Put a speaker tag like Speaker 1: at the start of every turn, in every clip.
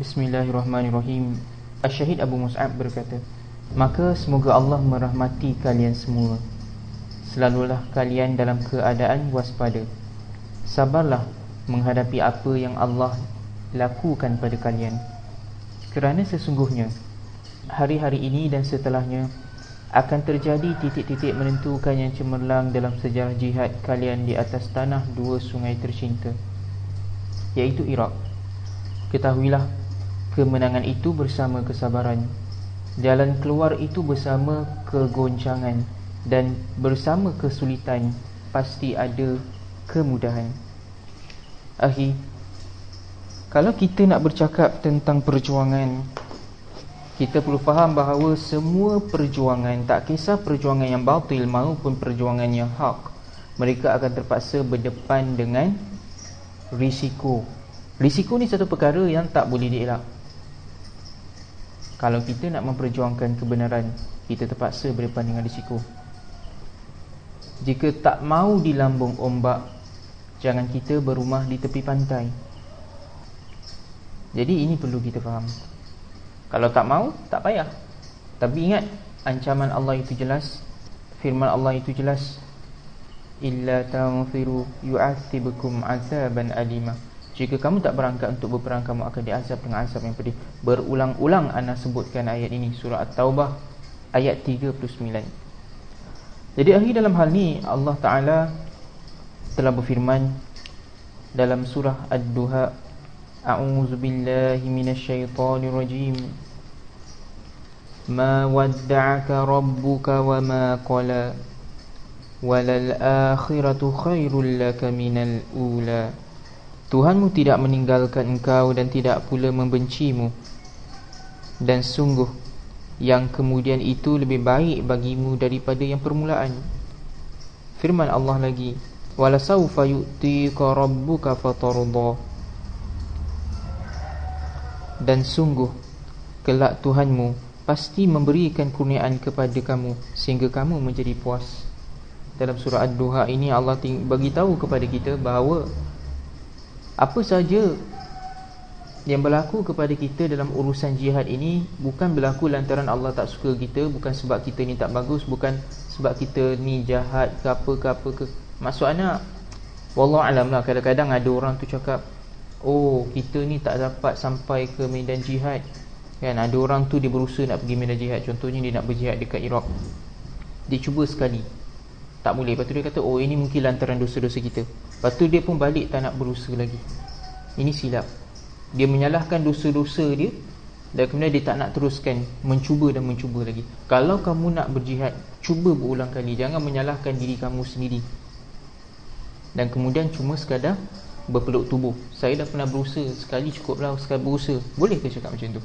Speaker 1: Bismillahirrahmanirrahim. Asyahid Abu Mus'ab berkata Maka semoga Allah merahmati kalian semua. Selalulah kalian dalam keadaan waspada. Sabarlah menghadapi apa yang Allah lakukan pada kalian. Kerana sesungguhnya Hari-hari ini dan setelahnya Akan terjadi titik-titik menentukan yang cemerlang Dalam sejarah jihad kalian di atas tanah dua sungai tercinta Iaitu Iraq. Ketahuilah Kemenangan itu bersama kesabaran. Jalan keluar itu bersama kegoncangan Dan bersama kesulitan Pasti ada kemudahan. Akhir Kalau kita nak bercakap tentang perjuangan Kita perlu faham bahawa semua perjuangan Tak kisah perjuangan yang batil maupun perjuangan yang hak Mereka akan terpaksa berdepan dengan risiko. Risiko ni satu perkara yang tak boleh dielak kalau kita nak memperjuangkan kebenaran Kita terpaksa berdepan dengan risiko. Jika tak mau di lambung ombak Jangan kita berumah di tepi pantai. Jadi ini perlu kita faham. Kalau tak mau, tak payah. Tapi ingat Ancaman Allah itu jelas Firman Allah itu jelas. Illa ta'afiru yu'athibukum azaban alimah jika kamu tak berangkat untuk berperang Kamu akan diazab dengan azab yang pedih. Berulang-ulang Ana sebutkan ayat ini Surah At-Taubah Ayat 39 Jadi akhir dalam hal ni Allah Ta'ala Telah berfirman Dalam surah Ad-Duha A'udzu billahi minasyaitonir rajim Ma wadda'aka rabbuka wa ma qala Walal akhiratu khairul laka minal ula Tuhanmu tidak meninggalkan engkau dan tidak pula membencimu. Dan sungguh yang kemudian itu lebih baik bagimu daripada yang permulaan. Firman Allah lagi Walasawfa yu'tika rabbuka fatarudha Dan sungguh kelak Tuhanmu pasti memberikan kurniaan kepada kamu Sehingga kamu menjadi puas. Dalam surah Ad-Duha ini Allah bagi tahu kepada kita bahawa apa saja yang berlaku kepada kita dalam urusan jihad ini bukan berlaku lantaran Allah tak suka kita bukan sebab kita ni tak bagus bukan sebab kita ni jahat ke apa ke apa ke. Maksudnya wallah alam lah kadang-kadang ada orang tu cakap oh kita ni tak dapat sampai ke medan jihad. Kan ada orang tu dia berusaha nak pergi medan jihad contohnya dia nak berjihad dekat Iraq. Dia cuba sekali tak boleh. Lepas tu dia kata Oh ini mungkin lantaran dosa-dosa kita. Lepas tu dia pun balik tak nak berusaha lagi. Ini silap. Dia menyalahkan dosa-dosa dia Dan kemudian dia tak nak teruskan Mencuba dan mencuba lagi. Kalau kamu nak berjihad Cuba berulang kali. Jangan menyalahkan diri kamu sendiri. Dan kemudian cuma sekadar Berpeluk tubuh. Saya dah pernah berusaha Sekali cukup lah Sekali berusaha. Boleh ke cakap macam tu?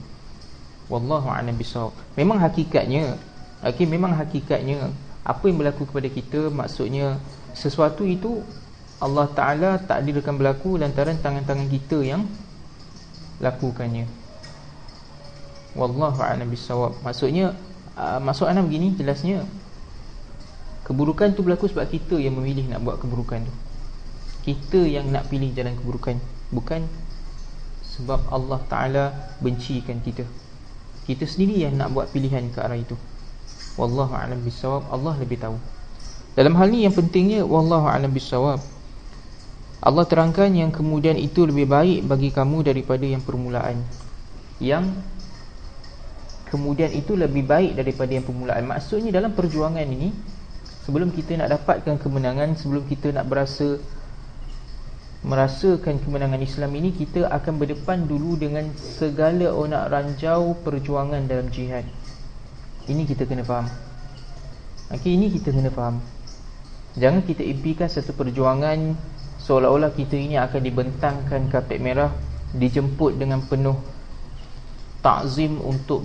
Speaker 1: Wallahu'alam bisawab Memang hakikatnya Okay, memang hakikatnya apa yang berlaku kepada kita maksudnya sesuatu itu Allah Ta'ala tak takdirkan berlaku lantaran tangan-tangan kita yang lakukannya. Wallahu a'lam bisawab maksudnya uh, maksud ana begini jelasnya keburukan tu berlaku sebab kita yang memilih nak buat keburukan tu. Kita yang nak pilih jalan keburukan bukan sebab Allah Ta'ala bencikan kita. Kita sendiri yang nak buat pilihan ke arah itu wallahu a'lam bisawab Allah lebih tahu. Dalam hal ni yang pentingnya wallahu a'lam bisawab Allah terangkan yang kemudian itu lebih baik bagi kamu daripada yang permulaan. Yang kemudian itu lebih baik daripada yang permulaan. Maksudnya dalam perjuangan ini sebelum kita nak dapatkan kemenangan sebelum kita nak berasa merasakan kemenangan Islam ini kita akan berdepan dulu dengan segala onak ranjau perjuangan dalam jihad ini kita kena faham. Okay, Ini kita kena faham. Jangan kita impikan satu perjuangan Seolah-olah kita ini akan dibentangkan kapet merah Dijemput dengan penuh Takzim untuk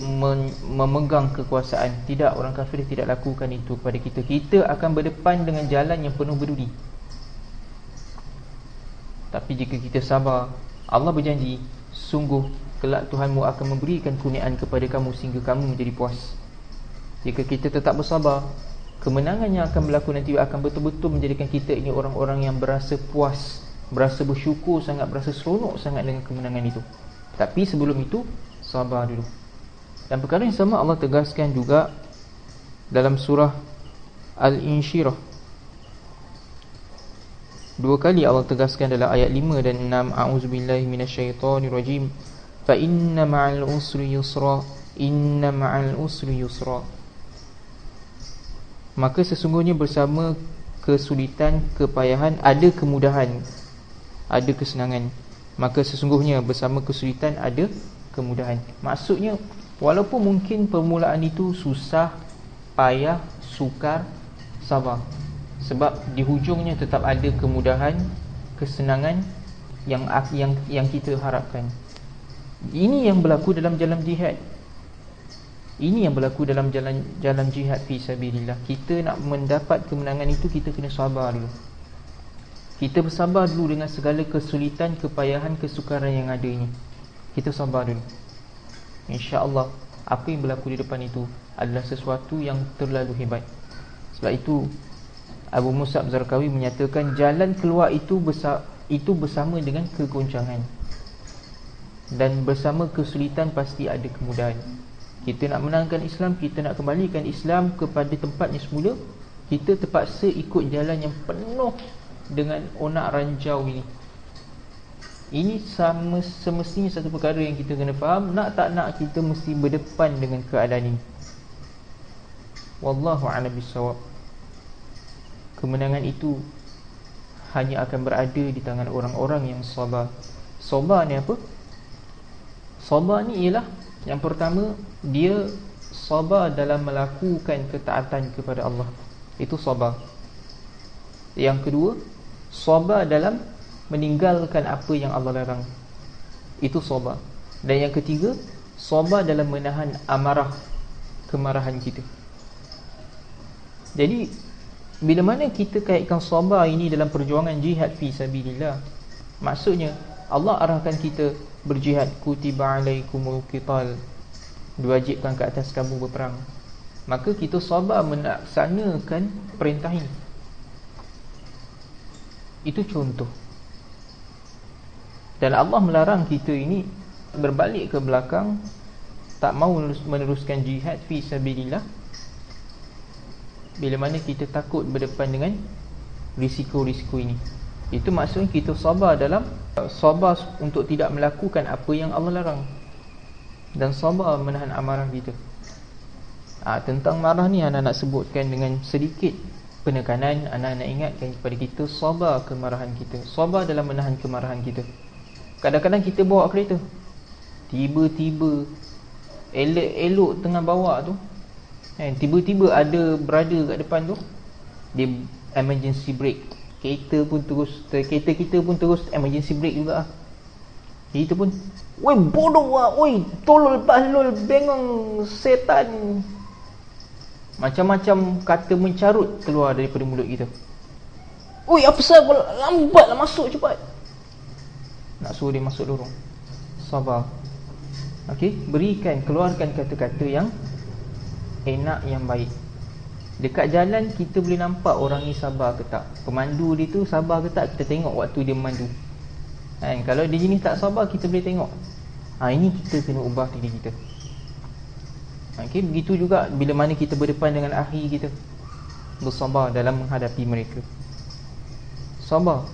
Speaker 1: memegang kekuasaan. Tidak, orang kafir tidak lakukan itu kepada kita. Kita akan berdepan dengan jalan yang penuh berduri. Tapi jika kita sabar Allah berjanji Sungguh kelak Tuhanmu akan memberikan kurniaan kepada kamu Sehingga kamu menjadi puas jika kita tetap bersabar Kemenangan yang akan berlaku nanti Akan betul-betul menjadikan kita ini orang-orang yang berasa puas Berasa bersyukur sangat Berasa seronok sangat dengan kemenangan itu. Tapi sebelum itu Sabar dulu. Dan perkara yang sama Allah tegaskan juga Dalam surah Al-Inshirah Dua kali Allah tegaskan dalam ayat 5 dan 6 A'udzubillahi minasyaitonirrajim. Fa inna ma'al usri yusra Inna ma'al usri yusra Maka sesungguhnya bersama kesulitan, kepayahan Ada kemudahan Ada kesenangan. Maka sesungguhnya bersama kesulitan ada kemudahan. Maksudnya walaupun mungkin permulaan itu susah Payah, sukar, sabar. Sebab di hujungnya tetap ada kemudahan kesenangan yang yang yang kita harapkan. Ini yang berlaku dalam jalan jihad ini yang berlaku dalam jalan jalan jihad fi sabilillah. Kita nak mendapat kemenangan itu kita kena sabar dulu. Kita bersabar dulu dengan segala kesulitan kepayahan kesukaran yang ada ini. Kita sabar dulu. Insyaallah apa yang berlaku di depan itu adalah sesuatu yang terlalu hebat. Sebab itu Abu Musab Zarqawi menyatakan jalan keluar itu besar itu bersama dengan kegoncangan. Dan bersama kesulitan pasti ada kemudahan. Kita nak menangkan Islam, kita nak kembalikan Islam kepada tempatnya semula, kita terpaksa ikut jalan yang penuh dengan onak ranjau ini. Ini sama semestinya satu perkara yang kita kena faham, nak tak nak kita mesti berdepan dengan keadaan ini. Wallahu a'lam bissawab kemenangan itu hanya akan berada di tangan orang-orang yang sabar. Sabar ni apa? Sabar ni ialah yang pertama dia sabar dalam melakukan ketaatan kepada Allah. Itu sabar. Yang kedua, sabar dalam meninggalkan apa yang Allah larang. Itu sabar. Dan yang ketiga, sabar dalam menahan amarah kemarahan kita. Jadi bila mana kita kaitkan sabar ini dalam perjuangan jihad fi sabilillah maksudnya Allah arahkan kita berjihad kutiba alaikumul qital. Diwajibkan ke atas kamu berperang. Maka kita sabar melaksanakan perintah ini. Itu contoh. Dan Allah melarang kita ini berbalik ke belakang tak mau meneruskan jihad fi sabilillah bila mana kita takut berdepan dengan risiko-risiko ini itu maksudnya kita sabar dalam sabar untuk tidak melakukan apa yang Allah larang. Dan sabar menahan amarah kita. Ha, tentang marah ni anak nak sebutkan dengan sedikit penekanan anak nak ingatkan kepada kita sabar kemarahan kita. Sabar dalam menahan kemarahan kita. Kadang-kadang kita bawa kereta. Tiba-tiba elok-elok tengah bawa tu kan tiba-tiba ada berada kat depan tu dia emergency brake kereta pun terus kereta kita pun terus emergency brake juga ah itu pun Woi bodoh wah, woi tolol balol bengong setan. Macam-macam kata mencarut keluar daripada mulut kita. Woi apa sebab lambatlah masuk cepat. Nak suruh dia masuk lorong. Sabar. Okey, berikan keluarkan kata-kata yang enak yang baik Dekat jalan kita boleh nampak orang ni sabar ke tak? Pemandu dia tu sabar ke tak? Kita tengok waktu dia memandu. Kan? Kalau dia jenis tak sabar kita boleh tengok. Ha, Ini kita kena ubah diri kita. Okay? Begitu juga bila mana kita berdepan dengan ahli kita. Bersabar dalam menghadapi mereka. Sabar.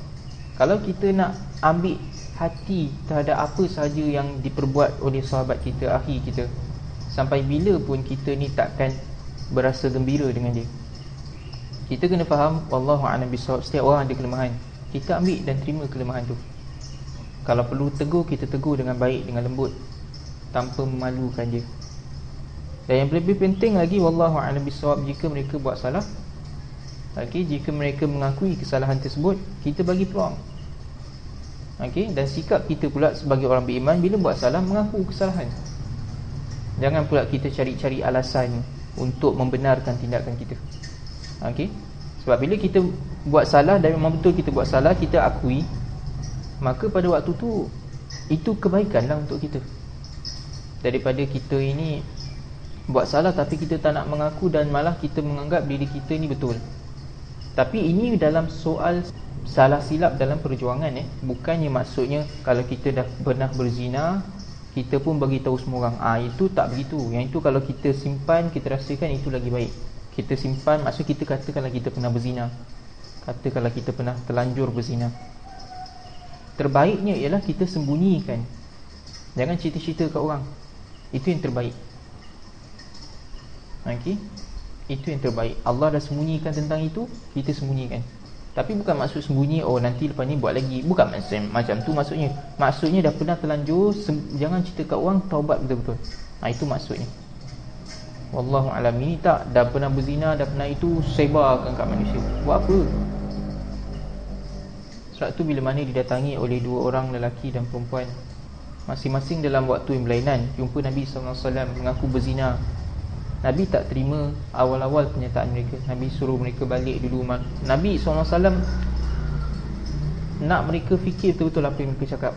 Speaker 1: Kalau kita nak ambil hati terhadap apa sahaja yang diperbuat oleh sahabat kita, ahli kita Sampai bila pun kita ni takkan berasa gembira dengan dia. Kita kena faham Wallahu a'lam bisawab Setiap orang ada kelemahan. Kita ambil dan terima kelemahan tu. Kalau perlu tegur, kita tegur dengan baik, dengan lembut Tanpa memalukan dia. Dan yang lebih penting lagi Wallahu a'lam bisawab Jika mereka buat salah okay, Jika mereka mengakui kesalahan tersebut Kita bagi peluang. Okay, Dan sikap kita pula sebagai orang beriman Bila buat salah, mengaku kesalahan. Jangan pula kita cari-cari alasan Untuk membenarkan tindakan kita. Okey? Sebab bila kita buat salah Dan memang betul kita buat salah Kita akui Maka pada waktu tu Itu kebaikan lah untuk kita. Daripada kita ini Buat salah tapi kita tak nak mengaku Dan malah kita menganggap diri kita ni betul. Tapi ini dalam soal Salah silap dalam perjuangan eh. Bukannya maksudnya Kalau kita dah pernah berzina kita pun bagi tahu semua orang ah itu tak begitu. Yang itu kalau kita simpan kita rasakan itu lagi baik. Kita simpan maksud kita katakanlah kita pernah berzina. Katakanlah kita pernah terlanjur berzina. Terbaiknya ialah kita sembunyikan. Jangan cerita-cerita kat orang. Itu yang terbaik. Okey? Itu yang terbaik. Allah dah sembunyikan tentang itu kita sembunyikan tapi bukan maksud sembunyi Oh nanti lepas ni buat lagi. Bukan macam, macam tu maksudnya. Maksudnya dah pernah terlanjur Jangan cerita kat orang Taubat betul-betul. Ha, Itu maksudnya. Wallahu'alam Ini tak Dah pernah berzina Dah pernah itu Sebarkan kat manusia. Buat apa? Sebab tu bila mana didatangi oleh dua orang lelaki dan perempuan Masing-masing dalam waktu yang berlainan Jumpa Nabi SAW mengaku berzina Nabi tak terima awal-awal pernyataan mereka. Nabi suruh mereka balik dulu Nabi SAW Nak mereka fikir betul-betul apa yang mereka cakap.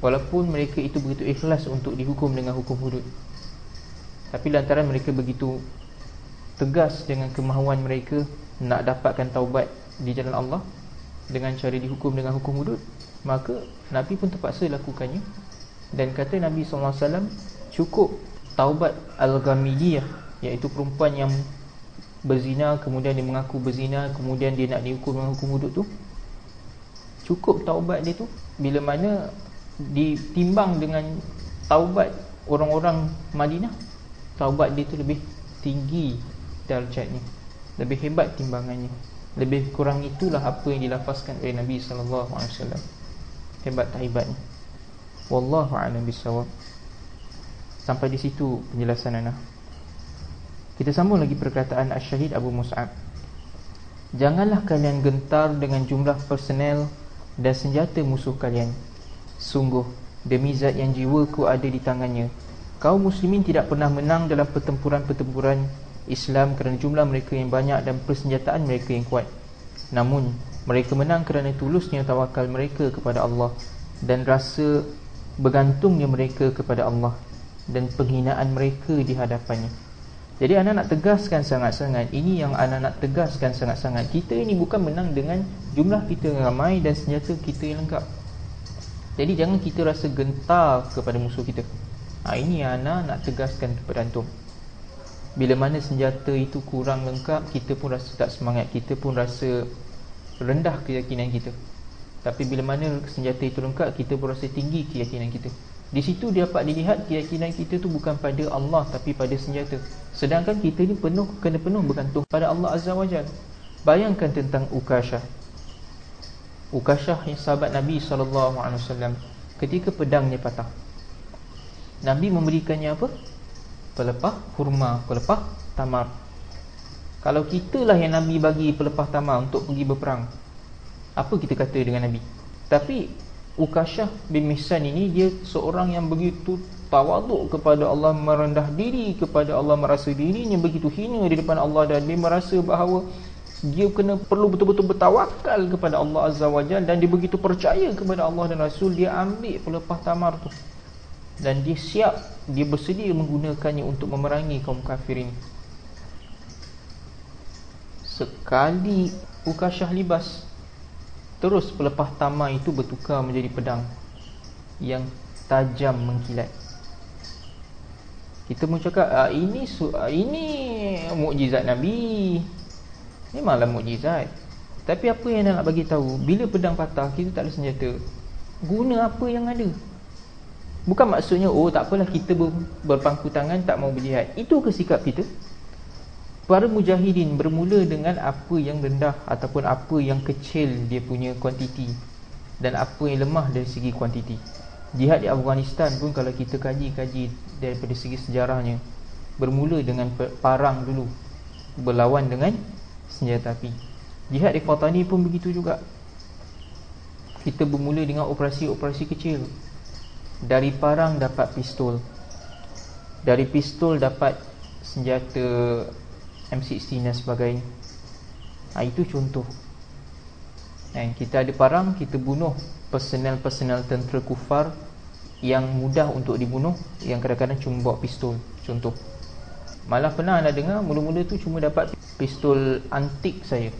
Speaker 1: Walaupun mereka itu begitu ikhlas untuk dihukum dengan hukum hudud. Tapi lantaran mereka begitu Tegas dengan kemahuan mereka Nak dapatkan taubat di jalan Allah Dengan cara dihukum dengan hukum hudud Maka Nabi pun terpaksa lakukannya. Dan kata Nabi SAW Cukup taubat al-ghamidiyah iaitu perempuan yang berzina kemudian dia mengaku berzina kemudian dia nak dihukum dengan hukum hudud tu cukup taubat dia tu. Bila mana ditimbang dengan taubat orang-orang Madinah taubat dia tu lebih tinggi darjatnya lebih hebat timbangannya lebih kurang itulah apa yang dilafazkan oleh Nabi sallallahu alaihi wasallam. Hebat tak hebatnya wallahu a'lam bissawab Sampai di situ penjelasan Ana. Kita sambung lagi perkataan Asy-Syahid Abu Mus'ab. Janganlah kalian gentar dengan jumlah personel dan senjata musuh kalian. Sungguh demi zat yang jiwaku ada di tangannya, kaum muslimin tidak pernah menang dalam pertempuran-pertempuran Islam kerana jumlah mereka yang banyak dan persenjataan mereka yang kuat. Namun mereka menang kerana tulusnya tawakal mereka kepada Allah dan rasa bergantungnya mereka kepada Allah dan penghinaan mereka di hadapannya. Jadi anak nak tegaskan sangat-sangat. Ini yang anak nak tegaskan sangat-sangat. Kita ini bukan menang dengan jumlah kita ramai Dan senjata kita yang lengkap. Jadi jangan kita rasa gentar kepada musuh kita. Ha, Ini yang anak nak tegaskan kepada antum. Bila mana senjata itu kurang lengkap Kita pun rasa tak semangat. Kita pun rasa rendah keyakinan kita. Tapi bila mana senjata itu lengkap Kita pun rasa tinggi keyakinan kita di situ dapat dilihat keyakinan kita tu bukan pada Allah tapi pada senjata. Sedangkan kita ni penuh kena penuh bergantung pada Allah Azza wa Jalla. Bayangkan tentang Ukashah. Ukashah yang sahabat Nabi wasallam ketika pedangnya patah. Nabi memberikannya apa? Pelepah kurma, pelepah tamar. Kalau kitalah yang Nabi bagi pelepah tamar untuk pergi berperang. Apa kita kata dengan Nabi? Tapi Ukashah bin Mihsan ini dia seorang yang begitu tawaduk kepada Allah merendah diri kepada Allah merasa dirinya begitu hina di depan Allah dan dia merasa bahawa dia kena perlu betul-betul bertawakal kepada Allah Azza wa Jalla dan dia begitu percaya kepada Allah dan Rasul dia ambil pelepah tamar tu. Dan dia siap dia bersedia menggunakannya untuk memerangi kaum kafir ini. Sekali Ukashah libas Terus pelepah tamar itu bertukar menjadi pedang Yang tajam mengkilat. Kita pun cakap ah, Ini ah, ini mukjizat Nabi. Memanglah mukjizat. Tapi apa yang nak bagi tahu? Bila pedang patah kita tak ada senjata. Guna apa yang ada? Bukan maksudnya Oh tak apalah kita berpangku tangan Tak mau berjihad. Itu ke sikap kita Para mujahidin bermula dengan apa yang rendah ataupun apa yang kecil dia punya kuantiti dan apa yang lemah dari segi kuantiti. Jihad di Afghanistan pun kalau kita kaji-kaji daripada segi sejarahnya bermula dengan parang dulu berlawan dengan senjata api. Jihad di Fatani pun begitu juga. Kita bermula dengan operasi-operasi kecil. Dari parang dapat pistol. Dari pistol dapat senjata M16 dan sebagainya. Ha, Itu contoh. Dan Kita ada parang Kita bunuh personel-personel tentera kufar Yang mudah untuk dibunuh Yang kadang-kadang cuma bawa pistol Contoh. Malah pernah anda dengar Mula-mula tu cuma dapat pistol antik saya.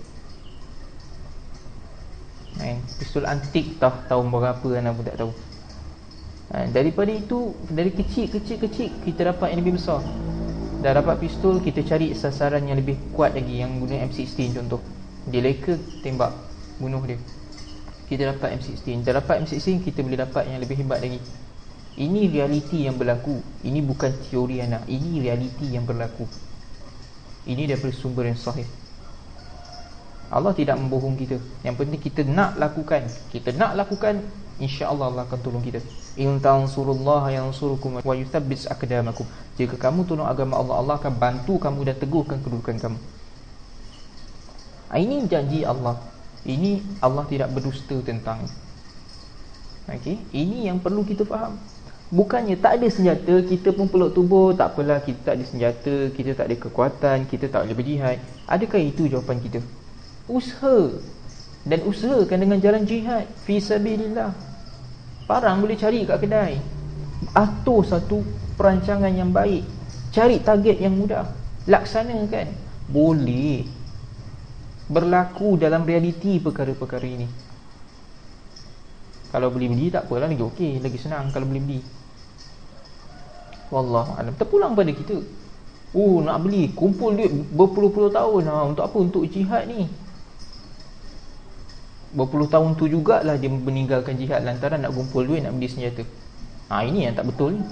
Speaker 1: Eh, pistol antik tah tahun berapa anda pun tak tahu. Ha, Daripada itu Dari kecil-kecil-kecil Kita dapat yang lebih besar Dah dapat pistol Kita cari sasaran yang lebih kuat lagi Yang guna M16 contoh. Dia leka Tembak Bunuh dia. Kita dapat M16 Dah dapat M16 Kita boleh dapat yang lebih hebat lagi. Ini realiti yang berlaku. Ini bukan teori anak. Ini realiti yang berlaku. Ini daripada sumber yang sahih. Allah tidak membohong kita. Yang penting kita nak lakukan. Kita nak lakukan InsyaAllah Allah akan tolong kita In tansurullah yansurukum Wa yuthabis akadamakum Jika kamu tolong agama Allah Allah akan bantu kamu dan teguhkan kedudukan kamu. Ini janji Allah. Ini Allah tidak berdusta tentang. Okay, Ini yang perlu kita faham. Bukannya tak ada senjata Kita pun peluk tubuh Tak apalah kita tak ada senjata Kita tak ada kekuatan Kita tak boleh berjihad. Adakah itu jawapan kita? usaha. Dan usahakan dengan jalan jihad. Fi sabilillah parang boleh cari kat kedai. Atur satu perancangan yang baik. Cari target yang mudah. Laksanakan. Boleh berlaku dalam realiti perkara-perkara ini. Kalau boleh beli tak apalah lagi okey lagi senang kalau boleh beli. Wallahu alam. Terpulang pada kita. Oh nak beli kumpul duit berpuluh-puluh tahun. Ha, untuk apa? Untuk jihad ni berpuluh tahun tu jugalah dia meninggalkan jihad lantaran nak kumpul duit nak beli senjata. Ha ini yang tak betul ni.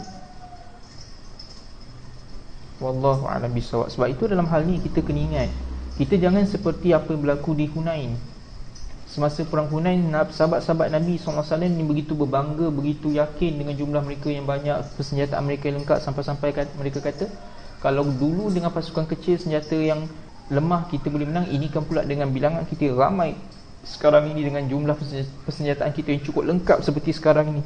Speaker 1: Wallahu a'lam bisawab. Sebab itu dalam hal ni kita kena ingat, kita jangan seperti apa yang berlaku di Hunain. Semasa perang Hunain, sahabat-sahabat Nabi SAW ni begitu berbangga, begitu yakin dengan jumlah mereka yang banyak, persenjataan mereka yang lengkap sampai-sampai mereka kata, kalau dulu dengan pasukan kecil senjata yang lemah kita boleh menang, ini kan pula dengan bilangan kita ramai sekarang ini dengan jumlah persenjataan kita yang cukup lengkap seperti sekarang ini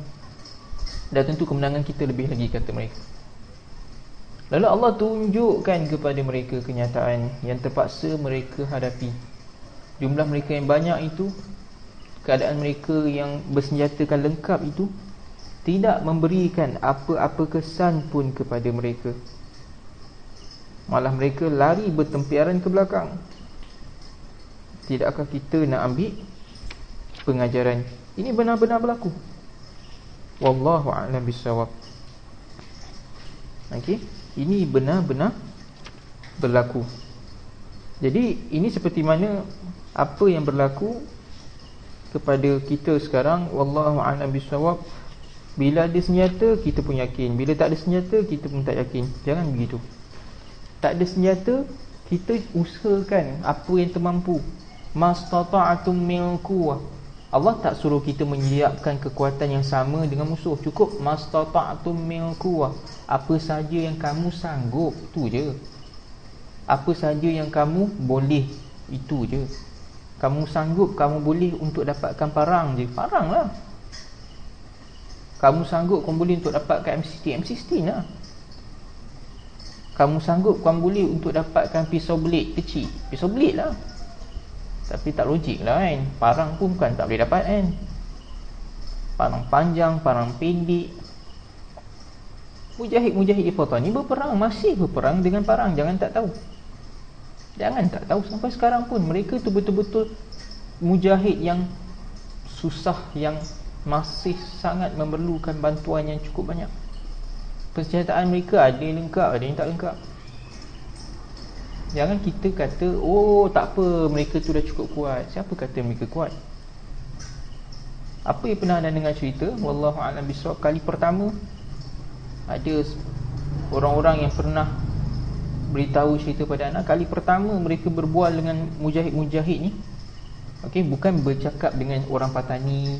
Speaker 1: dan tentu kemenangan kita lebih lagi kata mereka. Lalu Allah tunjukkan kepada mereka kenyataan yang terpaksa mereka hadapi. Jumlah mereka yang banyak itu keadaan mereka yang bersenjatakan lengkap itu tidak memberikan apa-apa kesan pun kepada mereka. Malah mereka lari bertempiaran ke belakang Tidakkah kita nak ambil pengajaran ini benar-benar berlaku? Wallahu a'lam bissawab. Okey, ini benar-benar berlaku. Jadi ini seperti mana apa yang berlaku kepada kita sekarang wallahu a'lam bissawab. Bila ada senjata kita pun yakin, bila tak ada senjata kita pun tak yakin. Jangan begitu. Tak ada senjata kita usahakan apa yang termampu mastata'tum min quwwah. Allah tak suruh kita menyiapkan kekuatan yang sama dengan musuh. Cukup mastata'tum min quwwah. Apa saja yang kamu sanggup tu je. Apa saja yang kamu boleh itu je. Kamu sanggup kamu boleh untuk dapatkan parang je. Paranglah kamu sanggup kamu boleh untuk dapatkan M16 M16 lah kamu sanggup kamu boleh untuk dapatkan pisau belit kecil. Pisau belit lah tapi tak logik lah kan. Parang pun bukan tak boleh dapat kan. Parang panjang, parang pendek. Mujahid-mujahid Ifatah ni berperang. Masih berperang dengan parang. Jangan tak tahu. Jangan tak tahu. Sampai sekarang pun Mereka tu betul-betul Mujahid yang Susah Yang masih sangat memerlukan bantuan yang cukup banyak. Persenjataan mereka ada lengkap Ada yang tak lengkap Jangan kita kata Oh tak apa Mereka tu dah cukup kuat. Siapa kata mereka kuat? Apa yang pernah anda dengar cerita? Wallahu'alam bisawab Kali pertama Ada Orang-orang yang pernah Beritahu cerita pada anak Kali pertama mereka berbual dengan Mujahid-mujahid ni Okay Bukan bercakap dengan orang patani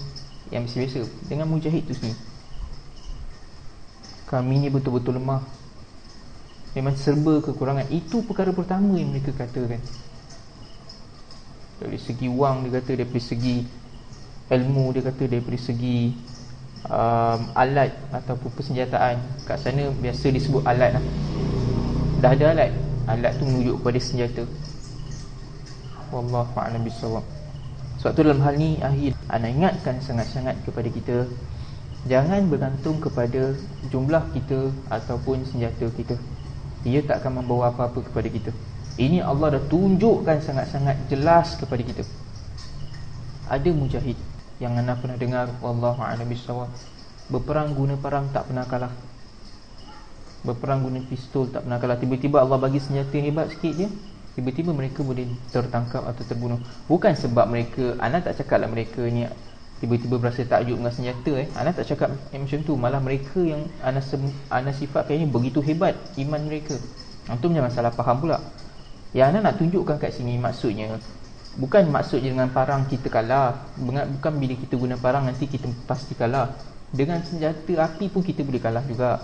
Speaker 1: Yang biasa-biasa. Dengan mujahid tu sendiri. Kami ni betul-betul lemah Memang serba kekurangan. Itu perkara pertama yang mereka katakan. Dari segi wang dia kata Dari segi ilmu dia kata Dari segi um, alat ataupun persenjataan. Kat sana biasa disebut alat lah. Dah ada alat. Alat tu menunjuk kepada senjata. Wallahu'alam bisawab Sebab tu dalam hal ni Akhir Anak ingatkan sangat-sangat kepada kita Jangan bergantung kepada jumlah kita Ataupun senjata kita ia tak akan membawa apa-apa kepada kita. Ini Allah dah tunjukkan sangat-sangat jelas kepada kita. Ada mujahid yang anda pernah dengar Berperang guna parang tak pernah kalah. Berperang guna pistol tak pernah kalah. Tiba-tiba Allah bagi senjata hebat sikit je Tiba-tiba mereka boleh tertangkap atau terbunuh. Bukan sebab mereka Anak tak cakap lah mereka ni Tiba-tiba berasa takjub dengan senjata eh. Anak tak cakap eh, macam tu Malah mereka yang Anak, anak sifat kayaknya begitu hebat Iman mereka Antum jangan salah faham pula Yang anak nak tunjukkan kat sini maksudnya Bukan maksudnya dengan parang kita kalah Bukan bila kita guna parang nanti kita pasti kalah Dengan senjata api pun kita boleh kalah juga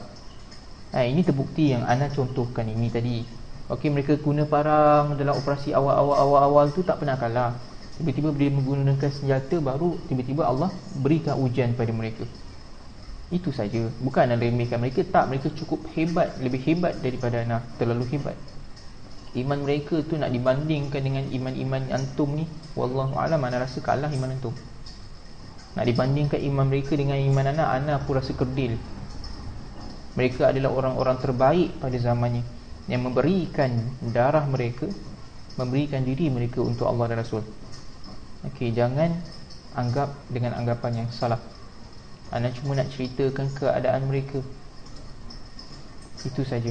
Speaker 1: Ha, ini terbukti yang Ana contohkan ini tadi. Okey mereka guna parang dalam operasi awal-awal-awal tu tak pernah kalah. Tiba-tiba dia menggunakan senjata baru tiba-tiba Allah berikan ujian pada mereka. Itu saja. Bukan Anda remehkan mereka tak mereka cukup hebat, lebih hebat daripada Ana, terlalu hebat. Iman mereka tu nak dibandingkan dengan iman-iman antum ni, wallahu alam ana rasa kalah iman antum. Nak dibandingkan iman mereka dengan iman ana, ana pun rasa kerdil mereka adalah orang-orang terbaik pada zamannya yang memberikan darah mereka memberikan diri mereka untuk Allah dan Rasul Okey, jangan anggap dengan anggapan yang salah. Anda cuma nak ceritakan keadaan mereka. Itu saja.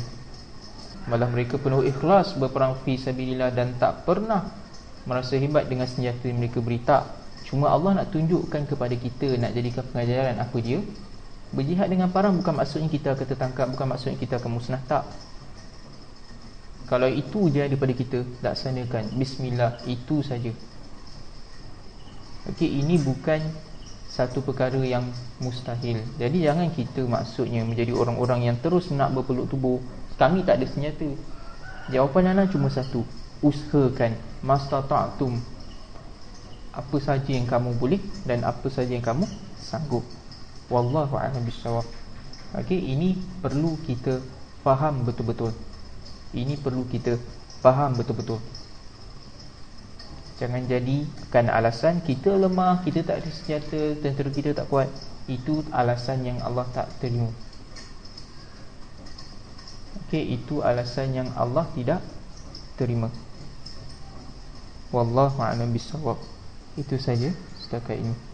Speaker 1: Malah mereka penuh ikhlas berperang fi sabilillah dan tak pernah merasa hebat dengan senjata yang mereka beri. Tak. Cuma Allah nak tunjukkan kepada kita nak jadikan pengajaran apa dia. Berjihad dengan parang bukan maksudnya kita akan tertangkap Bukan maksudnya kita akan musnah. Tak. Kalau itu je daripada kita Laksanakan. Bismillah Itu saja. Okey, ini bukan Satu perkara yang mustahil. Jadi jangan kita maksudnya Menjadi orang-orang yang terus nak berpeluk tubuh. Kami tak ada senjata. Jawapan Nana cuma satu. Usahakan. Mastata'atum Apa saja yang kamu boleh Dan apa saja yang kamu sanggup. Wallahu a'lam bishawab. Okey, ini perlu kita faham betul-betul. Ini perlu kita faham betul-betul. Jangan jadikan alasan kita lemah, kita tak ada senjata, tentera kita tak kuat. Itu alasan yang Allah tak terima. Okey, itu alasan yang Allah tidak terima. Wallahu a'lam. Itu saja setakat ini.